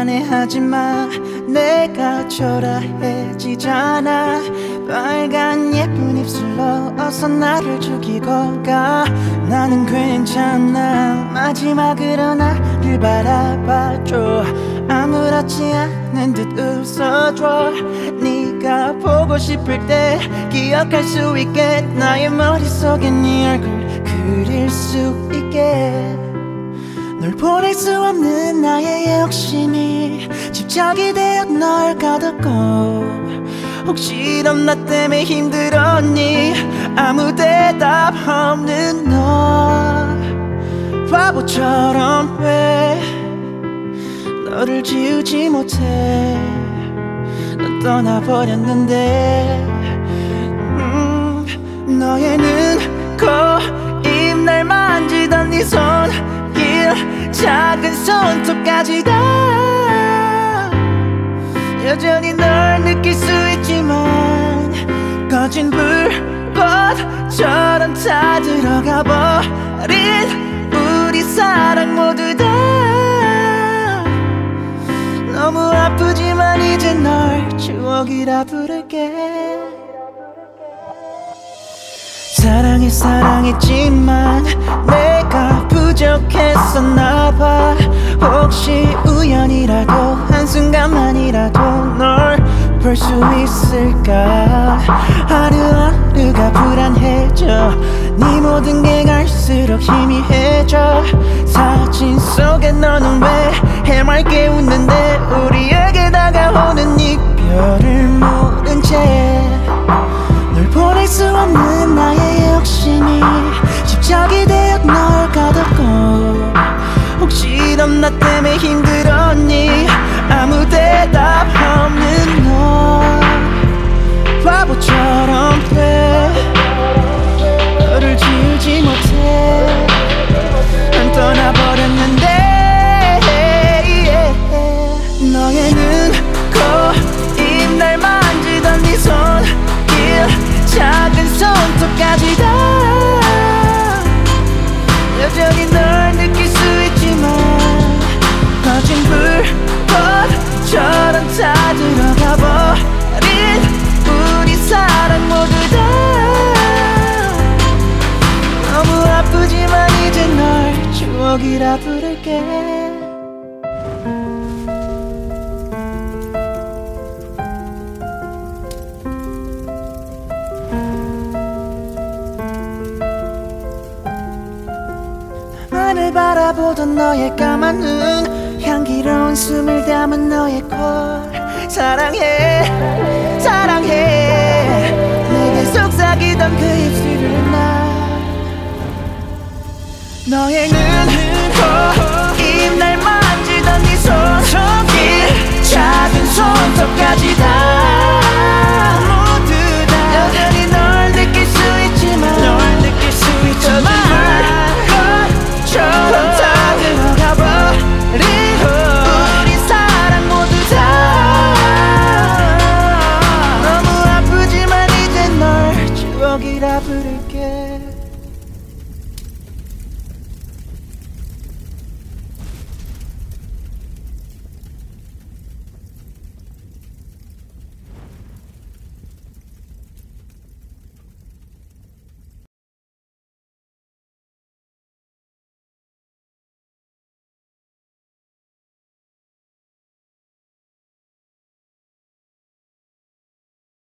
미안해하지만 내가 초라해지잖아. 빨간 예쁜 입술로 어서 나를 죽이고 가. 나는 괜찮아. 마지막으로 나를 바라봐줘. 아무렇지 않은 듯 웃어줘. 네가 보고 싶을 때 기억할 수 있게 나의 머릿속에 네 얼굴 그릴 수 있게. 널 보낼 수 없는 나의 욕심이 집착이 되어 널 가뒀고 혹시 넌 나 때문에 힘들었니? 아무 대답 없는 너 바보처럼 왜 너를 지우지 못해? 넌 떠나버렸는데 음, 너의 눈, 코, 입, 날 만지던 네 손길 작은 손톱까지 다 여전히 널 느낄 수 있지만 꺼진 불꽃처럼 다 들어가 버린 우리 사랑 모두 다. 너무 아프지만 이제 널 추억이라 부를게. 사랑해 사랑했지만 내가 부족했었나봐. 혹시 우연이라 도 한순간만이라도 널 볼 수 있을까? 하루하루가 불안해져. 네 모든 게 갈수록 희미해져. 사진 속에 너는 왜 해맑게 웃는데 우리에게 다가오 널 추억이라 부를게. 나를 바라보던 너의 까만 눈 향기로운 숨을 담은 너의 콜. 사랑해 사랑해. 내게 속삭이던 그 입술을 나 너의 눈,